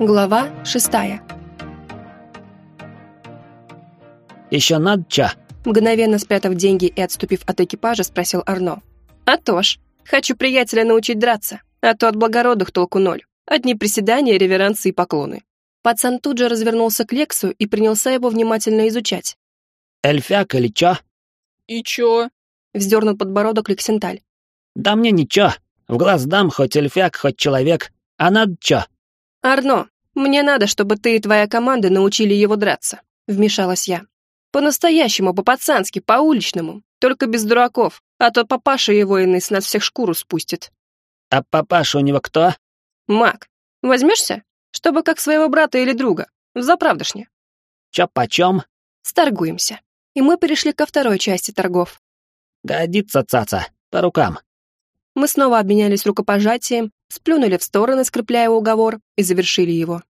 Глава шестая. «Еще надо ча?» Мгновенно спрятав деньги и отступив от экипажа, спросил Арно. «А то ж, хочу приятеля научить драться, а то от благородных толку ноль. Одни приседания, реверансы и поклоны». Пацан тут же развернулся к Лексу и принялся его внимательно изучать. «Эльфяк или чё?» «И чё?» — вздернул подбородок Лексенталь. «Да мне ничего. В глаз дам хоть эльфяк, хоть человек. А надо чё?» «Арно, мне надо, чтобы ты и твоя команда научили его драться», — вмешалась я. «По-настоящему, по-пацански, по-уличному, только без дураков, а то папаша его иный с нас всех шкуру спустит». «А папаша у него кто?» «Маг. Возьмешься? Чтобы как своего брата или друга. Заправдошне». «Чё почем?» «Сторгуемся». И мы перешли ко второй части торгов. «Годится, цаца, по рукам». Мы снова обменялись рукопожатием, сплюнули в стороны, скрепляя уговор, и завершили его.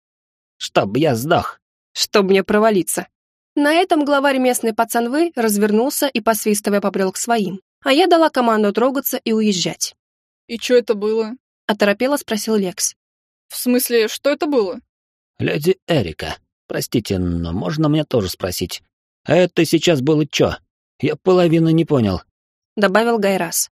«Чтоб я сдох». «Чтоб мне провалиться». На этом главарь местной пацанвы развернулся и, посвистывая, побрел к своим, а я дала команду трогаться и уезжать. «И чё это было?» — оторопело спросил Лекс. «В смысле, что это было?» «Леди Эрика, простите, но можно мне тоже спросить? А это сейчас было чё? Я половины не понял». Добавил Гайрас.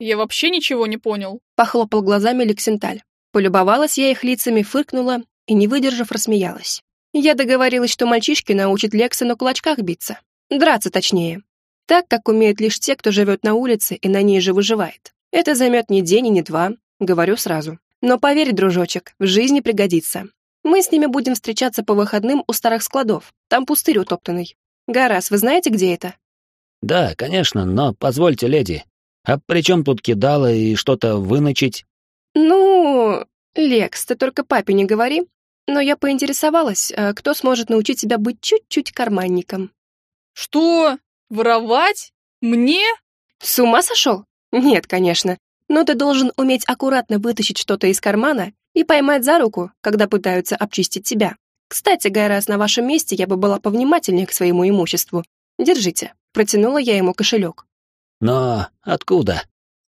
«Я вообще ничего не понял». Похлопал глазами Лексенталь. Полюбовалась я их лицами, фыркнула и, не выдержав, рассмеялась. Я договорилась, что мальчишки научат Лекса на кулачках биться. Драться точнее. Так, как умеют лишь те, кто живет на улице и на ней же выживает. Это займет не день и не два, говорю сразу. Но поверь, дружочек, в жизни пригодится. Мы с ними будем встречаться по выходным у старых складов. Там пустырь утоптанный. Гарас, вы знаете, где это? «Да, конечно, но позвольте, леди. А при чем тут кидало и что-то выночить?» Ну, Лекс, ты только папе не говори. Но я поинтересовалась, а кто сможет научить тебя быть чуть-чуть карманником. «Что? Воровать? Мне?» С ума сошел? Нет, конечно. Но ты должен уметь аккуратно вытащить что-то из кармана и поймать за руку, когда пытаются обчистить тебя. Кстати, Гайрас, на вашем месте я бы была повнимательнее к своему имуществу. Держите. Протянула я ему кошелек. «Но откуда?»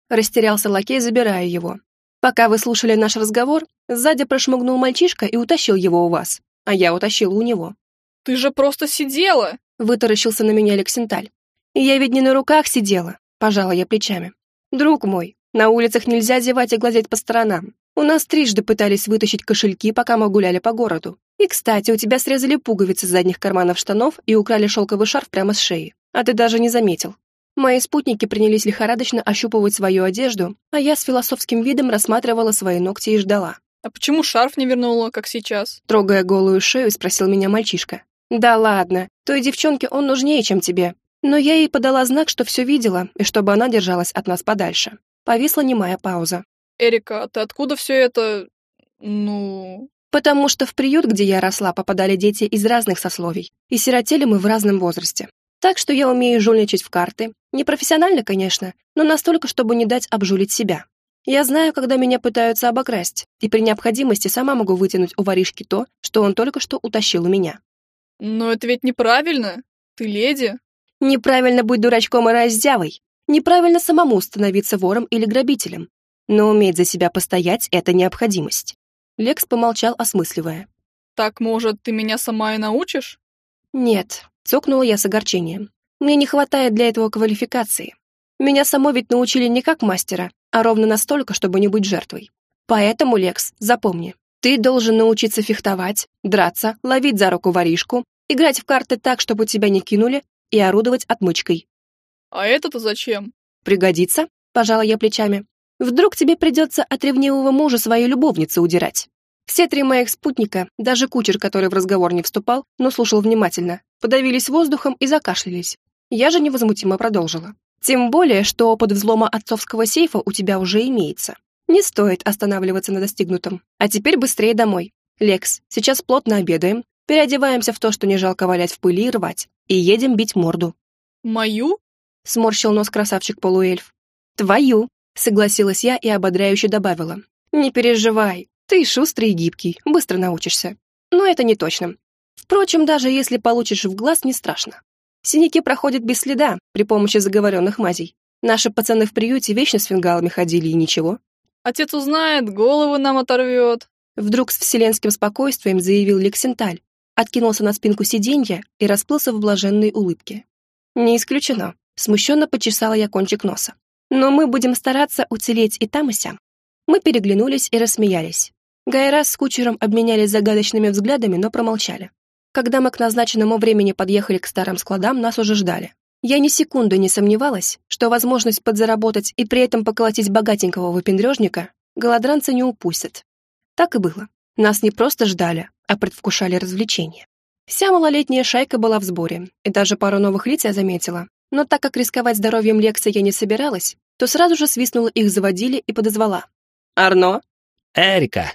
Растерялся лакей, забирая его. Пока вы слушали наш разговор, сзади прошмыгнул мальчишка и утащил его у вас, а я утащила у него. «Ты же просто сидела!» Вытаращился на меня Лексенталь. «Я ведь не на руках сидела», — пожала я плечами. «Друг мой, на улицах нельзя зевать и глазеть по сторонам. У нас трижды пытались вытащить кошельки, пока мы гуляли по городу. И, кстати, у тебя срезали пуговицы с задних карманов штанов и украли шелковый шарф прямо с шеи. А ты даже не заметил. Мои спутники принялись лихорадочно ощупывать свою одежду, а я с философским видом рассматривала свои ногти и ждала. «А почему шарф не вернула, как сейчас?» Трогая голую шею, спросил меня мальчишка. «Да ладно, той девчонке он нужнее, чем тебе». Но я ей подала знак, что все видела, и чтобы она держалась от нас подальше. Повисла немая пауза. «Эрика, ты откуда все это... ну...» Потому что в приют, где я росла, попадали дети из разных сословий, и сиротели мы в разном возрасте. Так что я умею жульничать в карты. Не профессионально, конечно, но настолько, чтобы не дать обжулить себя. Я знаю, когда меня пытаются обокрасть, и при необходимости сама могу вытянуть у воришки то, что он только что утащил у меня. «Но это ведь неправильно. Ты леди». Неправильно быть дурачком и раздявой. Неправильно самому становиться вором или грабителем. Но уметь за себя постоять — это необходимость. Лекс помолчал, осмысливая. «Так, может, ты меня сама и научишь?» «Нет», — цокнула я с огорчением. «Мне не хватает для этого квалификации. Меня само ведь научили не как мастера, а ровно настолько, чтобы не быть жертвой. Поэтому, Лекс, запомни, ты должен научиться фехтовать, драться, ловить за руку воришку, играть в карты так, чтобы тебя не кинули, и орудовать отмычкой. «А это-то зачем?» «Пригодится», — пожала я плечами. «Вдруг тебе придется от ревнивого мужа свою любовницу удирать». Все три моих спутника, даже кучер, который в разговор не вступал, но слушал внимательно, подавились воздухом и закашлялись. Я же невозмутимо продолжила. Тем более, что опыт взлома отцовского сейфа у тебя уже имеется. Не стоит останавливаться на достигнутом. А теперь быстрее домой. Лекс, сейчас плотно обедаем, переодеваемся в то, что не жалко валять в пыли и рвать, и едем бить морду. «Мою?» — сморщил нос красавчик-полуэльф. «Твою!» — согласилась я и ободряюще добавила. «Не переживай, ты шустрый и гибкий, быстро научишься. Но это не точно. Впрочем, даже если получишь в глаз, не страшно. Синяки проходят без следа при помощи заговоренных мазей. Наши пацаны в приюте вечно с фингалами ходили и ничего. Отец узнает, голову нам оторвет. Вдруг с вселенским спокойствием заявил Лексенталь, откинулся на спинку сиденья и расплылся в блаженной улыбке. «Не исключено», — смущенно почесала я кончик носа. «Но мы будем стараться уцелеть и там, и сям». Мы переглянулись и рассмеялись. Гайрас с кучером обменялись загадочными взглядами, но промолчали. Когда мы к назначенному времени подъехали к старым складам, нас уже ждали. Я ни секунды не сомневалась, что возможность подзаработать и при этом поколотить богатенького выпендрежника голодранцы не упустят. Так и было. Нас не просто ждали, а предвкушали развлечения. Вся малолетняя шайка была в сборе, и даже пару новых лиц я заметила. Но так как рисковать здоровьем Лекса я не собиралась, то сразу же свистнула их заводили и подозвала. «Арно?» «Эрика!»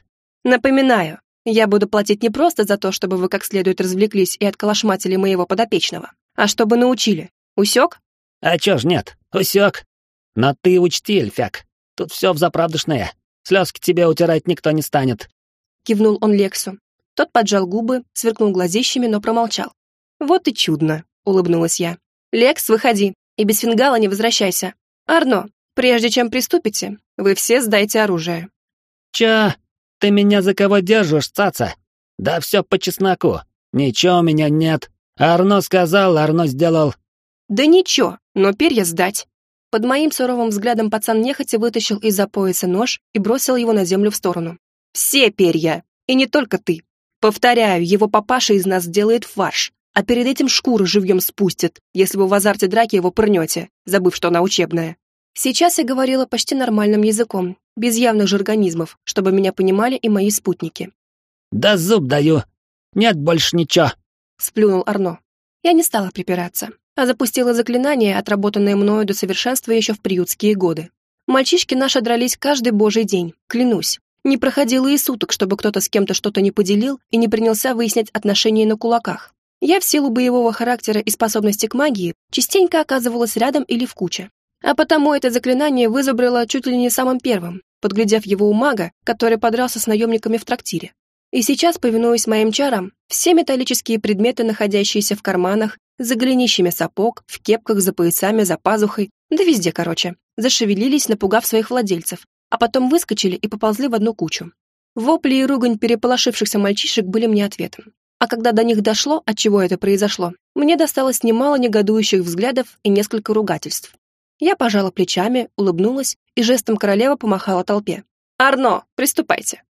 «Напоминаю, я буду платить не просто за то, чтобы вы как следует развлеклись и отколошматили моего подопечного, а чтобы научили. Усек?» «А чё ж нет, усек. Но ты учти, Эльфяк, тут все взаправдышное. Слезки тебе утирать никто не станет». Кивнул он Лексу. Тот поджал губы, сверкнул глазищами, но промолчал. «Вот и чудно», — улыбнулась я. «Лекс, выходи, и без фингала не возвращайся. Арно, прежде чем приступите, вы все сдайте оружие». «Чё? Ты меня за кого держишь, цаца? Да все по чесноку. Ничего у меня нет. Арно сказал, Арно сделал». «Да ничего, но перья сдать». Под моим суровым взглядом пацан нехотя вытащил из-за пояса нож и бросил его на землю в сторону. «Все перья! И не только ты. Повторяю, его папаша из нас сделает фарш, а перед этим шкуру живьем спустит, если вы в азарте драки его пырнете, забыв, что она учебная. Сейчас я говорила почти нормальным языком, без явных жаргонизмов, чтобы меня понимали и мои спутники. «Да зуб даю! Нет больше ничего!» — сплюнул Арно. Я не стала припираться, а запустила заклинание, отработанное мною до совершенства еще в приютские годы. Мальчишки наши дрались каждый божий день, клянусь. Не проходило и суток, чтобы кто-то с кем-то что-то не поделил и не принялся выяснять отношения на кулаках. Я в силу боевого характера и способности к магии частенько оказывалась рядом или в куче. А потому это заклинание вызубрило чуть ли не самым первым, подглядев его у мага, который подрался с наемниками в трактире. И сейчас, повинуясь моим чарам, все металлические предметы, находящиеся в карманах, за голенищами сапог, в кепках, за поясами, за пазухой, да везде, короче, зашевелились, напугав своих владельцев, а потом выскочили и поползли в одну кучу. Вопли и ругань переполошившихся мальчишек были мне ответом. А когда до них дошло, от чего это произошло, мне досталось немало негодующих взглядов и несколько ругательств. Я пожала плечами, улыбнулась и жестом королева помахала толпе. «Арно, приступайте!»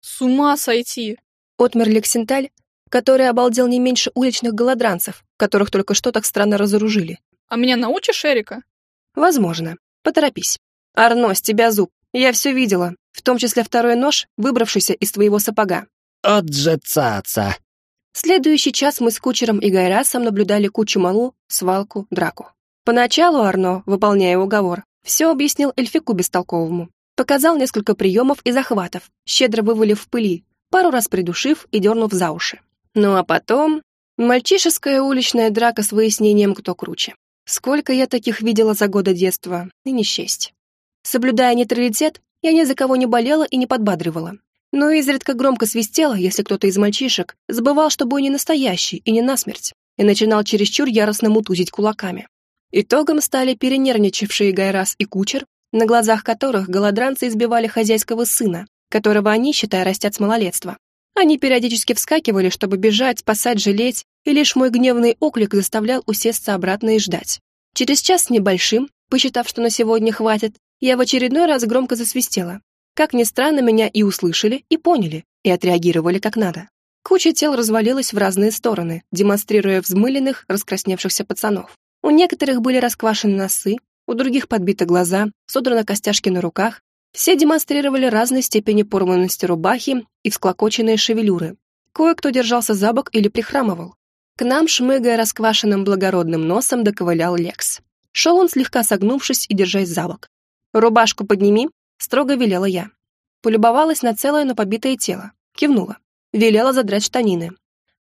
«С ума сойти!» Отмер Лексенталь, который обалдел не меньше уличных голодранцев, которых только что так странно разоружили. «А меня научишь, Эрика?» «Возможно. Поторопись. Арно, с тебя зуб. Я все видела, в том числе второй нож, выбравшийся из твоего сапога. От же цаца. Следующий час мы с кучером и Гайрасом наблюдали кучу малу, свалку, драку. Поначалу Арно, выполняя уговор, все объяснил эльфику бестолковому. Показал несколько приемов и захватов, щедро вывалив в пыли, пару раз придушив и дернув за уши. Ну а потом... Мальчишеская уличная драка с выяснением, кто круче. Сколько я таких видела за годы детства, и не счесть. Соблюдая нейтралитет, я ни за кого не болела и не подбадривала. Но изредка громко свистела, если кто-то из мальчишек забывал, что бой не настоящий и не насмерть, и начинал чересчур яростно мутузить кулаками. Итогом стали перенервничавшие Гайрас и кучер, на глазах которых голодранцы избивали хозяйского сына, которого они, считая, растят с малолетства. Они периодически вскакивали, чтобы бежать, спасать, жалеть, и лишь мой гневный оклик заставлял усесться обратно и ждать. Через час с небольшим, посчитав, что на сегодня хватит, я в очередной раз громко засвистела. Как ни странно, меня и услышали, и поняли, и отреагировали как надо. Куча тел развалилась в разные стороны, демонстрируя взмыленных, раскрасневшихся пацанов. У некоторых были расквашены носы, у других подбиты глаза, содраны костяшки на руках. Все демонстрировали разной степени порванности рубахи и всклокоченные шевелюры. Кое-кто держался за бок или прихрамывал. К нам, шмыгая расквашенным благородным носом, доковылял Лекс. Шел он, слегка согнувшись и держась за бок. «Рубашку подними», — строго велела я. Полюбовалась на целое, но побитое тело. Кивнула. Велела задрать штанины.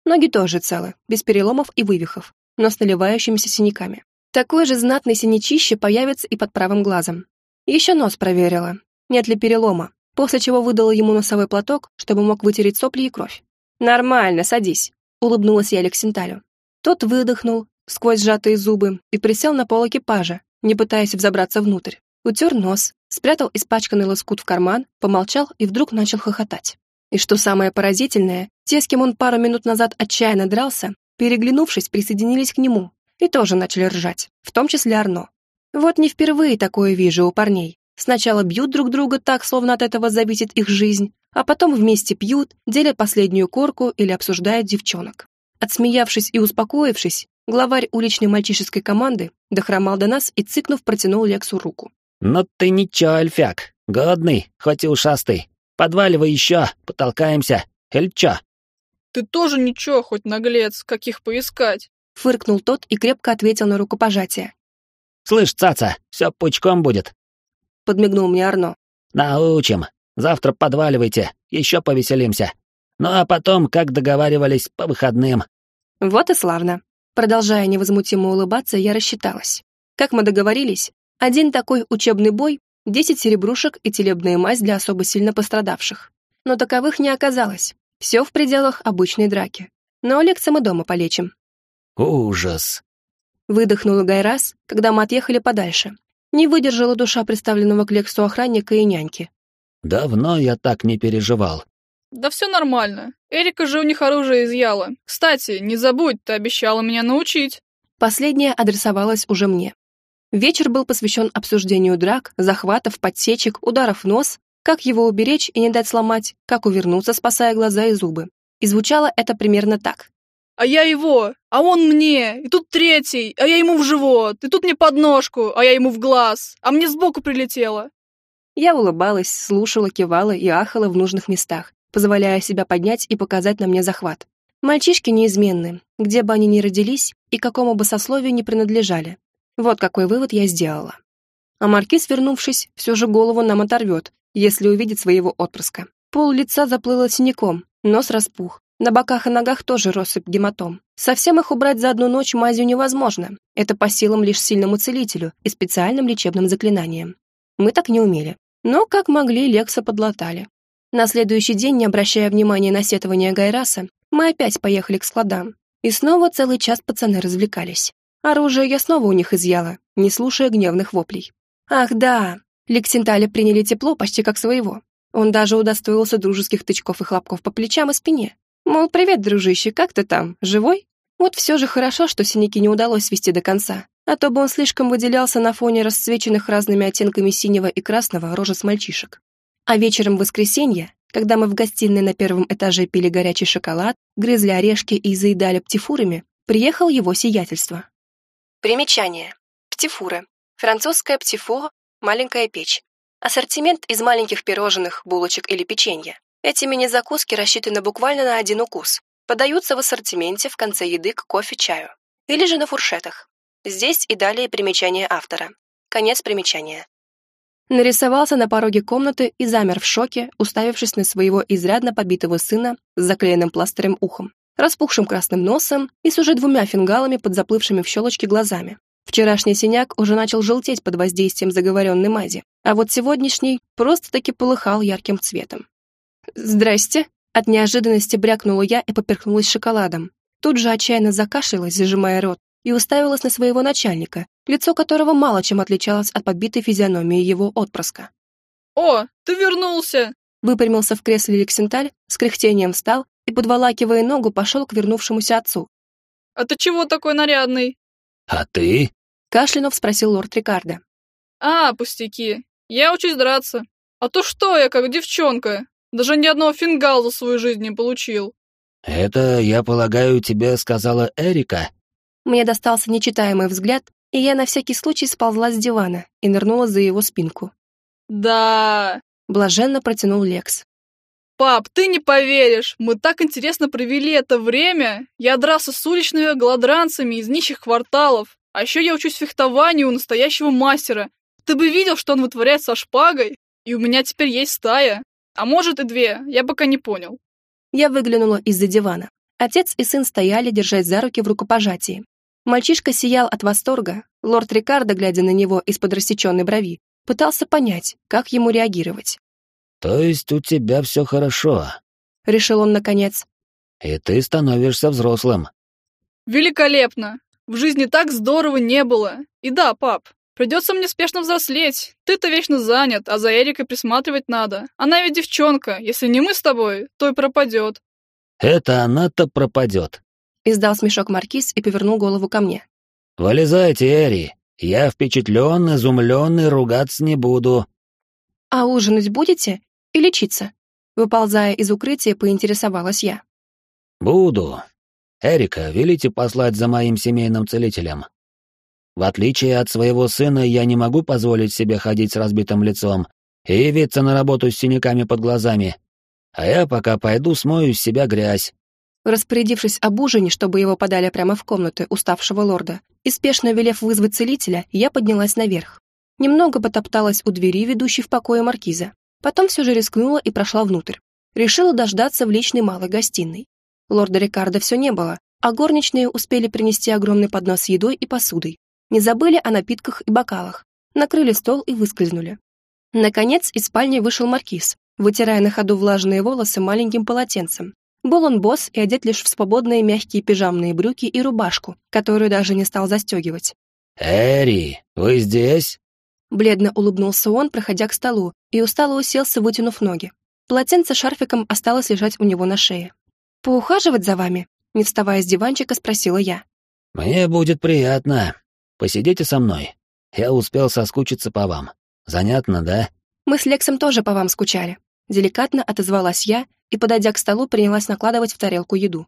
Ноги тоже целы, без переломов и вывихов, но с наливающимися синяками. Такой же знатный синячище появится и под правым глазом. Еще нос проверила, нет ли перелома, после чего выдала ему носовой платок, чтобы мог вытереть сопли и кровь. «Нормально, садись», — улыбнулась я Алексенталю. Тот выдохнул сквозь сжатые зубы и присел на пол экипажа, не пытаясь взобраться внутрь утер нос, спрятал испачканный лоскут в карман, помолчал и вдруг начал хохотать. И что самое поразительное, те, с кем он пару минут назад отчаянно дрался, переглянувшись, присоединились к нему и тоже начали ржать, в том числе Арно. Вот не впервые такое вижу у парней. Сначала бьют друг друга так, словно от этого зависит их жизнь, а потом вместе пьют, делят последнюю корку или обсуждают девчонок. Отсмеявшись и успокоившись, главарь уличной мальчишеской команды дохромал до нас и, цыкнув, протянул Лексу руку. «Ну ты ничего, Альфяк, годный, хоть и ушастый. Подваливай еще, потолкаемся. Эль чё?» Ты тоже ничего, хоть наглец, каких поискать. Фыркнул тот и крепко ответил на рукопожатие. «Слышь, цаца, все пучком будет», — подмигнул мне Арно. «Научим. Завтра подваливайте, еще повеселимся. Ну а потом, как договаривались, по выходным». Вот и славно. Продолжая невозмутимо улыбаться, я рассчиталась. Как мы договорились, один такой учебный бой, десять серебрушек и телебная мазь для особо сильно пострадавших. Но таковых не оказалось. Все в пределах обычной драки. Но Алекса мы дома полечим. «Ужас!» Выдохнула Гайрас, когда мы отъехали подальше. Не выдержала душа представленного к Лексу охранника и няньки. «Давно я так не переживал». «Да все нормально. Эрика же у них оружие изъяла. Кстати, не забудь, ты обещала меня научить». Последняя адресовалась уже мне. Вечер был посвящен обсуждению драк, захватов, подсечек, ударов в нос, как его уберечь и не дать сломать, как увернуться, спасая глаза и зубы. И звучало это примерно так а я его, а он мне, и тут третий, а я ему в живот, и тут мне под ножку, а я ему в глаз, а мне сбоку прилетело. Я улыбалась, слушала, кивала и ахала в нужных местах, позволяя себя поднять и показать на мне захват. Мальчишки неизменны, где бы они ни родились и какому бы сословию ни принадлежали. Вот какой вывод я сделала. А маркиз, вернувшись, все же голову нам оторвет, если увидит своего отпрыска. Пол лица заплыло синяком, нос распух, на боках и ногах тоже россыпь гематом. Совсем их убрать за одну ночь мазью невозможно. Это по силам лишь сильному целителю и специальным лечебным заклинаниям. Мы так не умели. Но, как могли, Лекса подлатали. На следующий день, не обращая внимания на сетование Гайраса, мы опять поехали к складам. И снова целый час пацаны развлекались. Оружие я снова у них изъяла, не слушая гневных воплей. Ах да, Лексенталя приняли тепло почти как своего. Он даже удостоился дружеских тычков и хлопков по плечам и спине. Мол, привет, дружище, как ты там, живой? Вот все же хорошо, что синяки не удалось свести до конца, а то бы он слишком выделялся на фоне расцвеченных разными оттенками синего и красного рожец мальчишек. А вечером в воскресенье, когда мы в гостиной на первом этаже пили горячий шоколад, грызли орешки и заедали птифурами, приехал его сиятельство. Примечание. Птифуры. Французская птифур – маленькая печь. Ассортимент из маленьких пирожных, булочек или печенья. Эти мини-закуски рассчитаны буквально на один укус. Подаются в ассортименте в конце еды к кофе-чаю. Или же на фуршетах. Здесь и далее примечание автора. Конец примечания. Нарисовался на пороге комнаты и замер в шоке, уставившись на своего изрядно побитого сына с заклеенным пластырем ухом, распухшим красным носом и с уже двумя фингалами под заплывшими в щелочки глазами. Вчерашний синяк уже начал желтеть под воздействием заговоренной мази, а вот сегодняшний просто-таки полыхал ярким цветом. «Здрасте!» От неожиданности брякнула я и поперхнулась шоколадом. Тут же отчаянно закашлялась, зажимая рот, и уставилась на своего начальника, лицо которого мало чем отличалось от побитой физиономии его отпрыска. «О, ты вернулся!» Выпрямился в кресле Лексенталь, с кряхтением встал и, подволакивая ногу, пошел к вернувшемуся отцу. «А ты чего такой нарядный?» «А ты?» Кашлянув спросил лорд Рикардо. «А, пустяки. Я учусь драться. А то что я, как девчонка? Даже ни одного фингала за свою жизнь не получил. Это, я полагаю, тебе сказала Эрика? Мне достался нечитаемый взгляд, и я на всякий случай сползла с дивана и нырнула за его спинку. Да. Блаженно протянул Лекс. «Пап, ты не поверишь, мы так интересно провели это время. Я дрался с уличными голодранцами из нищих кварталов. А еще я учусь фехтованию у настоящего мастера. Ты бы видел, что он вытворяет со шпагой. И у меня теперь есть стая. А может и две, я пока не понял. Я выглянула из-за дивана. Отец и сын стояли, держась за руки в рукопожатии. Мальчишка сиял от восторга. Лорд Рикардо, глядя на него из-под рассеченной брови, пытался понять, как ему реагировать. «То есть у тебя все хорошо?» — решил он наконец. «И ты становишься взрослым». «Великолепно! В жизни так здорово не было. И да, пап, Придется мне спешно взрослеть. Ты-то вечно занят, а за Эрикой присматривать надо. Она ведь девчонка. Если не мы с тобой, то и пропадет. Это она-то пропадет. Издал смешок Маркиз и повернул голову ко мне. Вылезайте, Эри. Я впечатлен, изумлен и ругаться не буду. А ужинать будете? И лечиться? Выползая из укрытия, поинтересовалась я. Буду. Эрика, велите послать за моим семейным целителем. В отличие от своего сына, я не могу позволить себе ходить с разбитым лицом и явиться на работу с синяками под глазами. А я пока пойду смою с себя грязь. Распорядившись об ужине, чтобы его подали прямо в комнаты уставшего лорда, и спешно велев вызвать целителя, я поднялась наверх. Немного потопталась у двери, ведущей в покое маркиза. Потом все же рискнула и прошла внутрь. Решила дождаться в личной малой гостиной. Лорда Рикардо все не было, а горничные успели принести огромный поднос с едой и посудой. Не забыли о напитках и бокалах. Накрыли стол и выскользнули. Наконец из спальни вышел маркиз, вытирая на ходу влажные волосы маленьким полотенцем. Был он босс и одет лишь в свободные мягкие пижамные брюки и рубашку, которую даже не стал застегивать. «Эри, вы здесь?» Бледно улыбнулся он, проходя к столу, и устало уселся, вытянув ноги. Полотенце шарфиком осталось лежать у него на шее. «Поухаживать за вами?» Не вставая с диванчика, спросила я. «Мне будет приятно», Посидите со мной. Я успел соскучиться по вам. Занятно, да?» «Мы с Лексом тоже по вам скучали». Деликатно отозвалась я и, подойдя к столу, принялась накладывать в тарелку еду.